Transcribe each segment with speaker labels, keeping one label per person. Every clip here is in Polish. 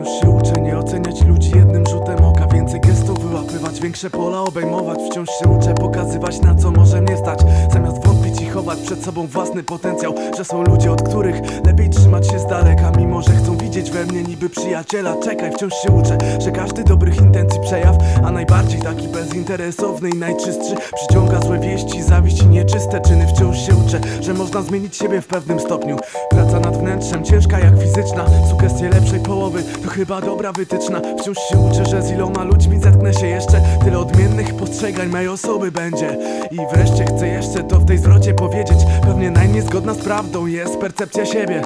Speaker 1: Wciąż się uczę nie oceniać ludzi jednym rzutem oka. Więcej gestów wyłapywać, większe pola obejmować. Wciąż się uczę pokazywać na co może mnie stać. Zamiast wątpić i chować przed sobą własny potencjał Że są ludzie od których lepiej trzymać się z daleka Mimo, we mnie niby przyjaciela. Czekaj, wciąż się uczę, że każdy dobrych intencji przejaw A najbardziej taki bezinteresowny i najczystszy. Przyciąga złe wieści, zawiść i nieczyste czyny Wciąż się uczę, że można zmienić siebie w pewnym stopniu. Praca nad wnętrzem, ciężka jak fizyczna Sugestie lepszej połowy, to chyba dobra wytyczna. Wciąż się uczę, że z iloma ludźmi zetknę się jeszcze. Tyle odmiennych postrzegań mojej osoby będzie. I wreszcie chcę jeszcze to w tej zwrocie powiedzieć. Pewnie najmniej zgodna z prawdą jest percepcja siebie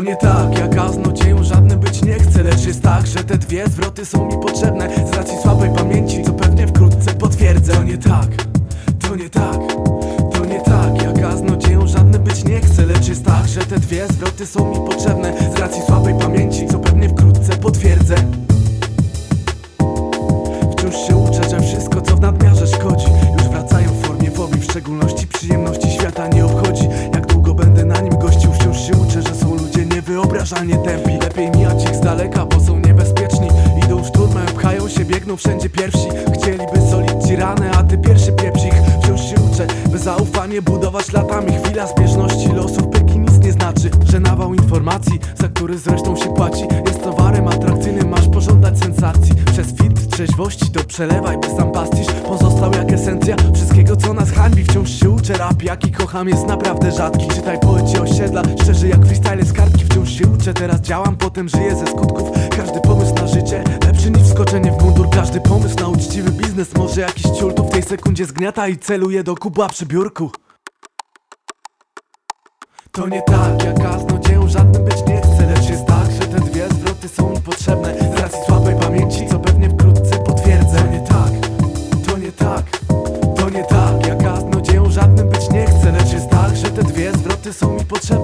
Speaker 1: To nie tak, ja kaznodzieją żadnym być nie chcę Lecz jest tak, że te dwie zwroty są mi potrzebne. Z racji słabej pamięci, co pewnie wkrótce potwierdzę. To nie tak, to nie tak, to nie tak Ja kaznodzieją żadnym być nie chcę Lecz jest tak, że te dwie zwroty są mi potrzebne. Z racji słabej pamięci, niewyobrażalnie tępi Lepiej mijać ich z daleka, bo są niebezpieczni. Idą szturmem, pchają się, biegną wszędzie pierwsi. Chcieliby solić ci ranę, a ty pierwszy pieprz ich. Wciąż się uczę, by zaufanie budować latami. Chwila zbieżności losów pyki nic nie znaczy Że nawał informacji, za który zresztą się płaci. Jest towarem atrakcyjnym, trzeźwości to przelewaj, by sam pastisz. Pozostał jak esencja wszystkiego co nas hańbi. Wciąż się uczę, rap jaki kocham jest naprawdę rzadki. Czytaj poeci osiedla, szczerze jak freestyle z kartki. Wciąż się uczę, teraz działam, potem żyję ze skutków. Każdy pomysł na życie lepszy niż wskoczenie w mundur. Każdy pomysł na uczciwy biznes może jakiś ciul. Tu w tej sekundzie zgniata i celuje do kubła przy biurku. To nie tak, ja kaznodzieją to nie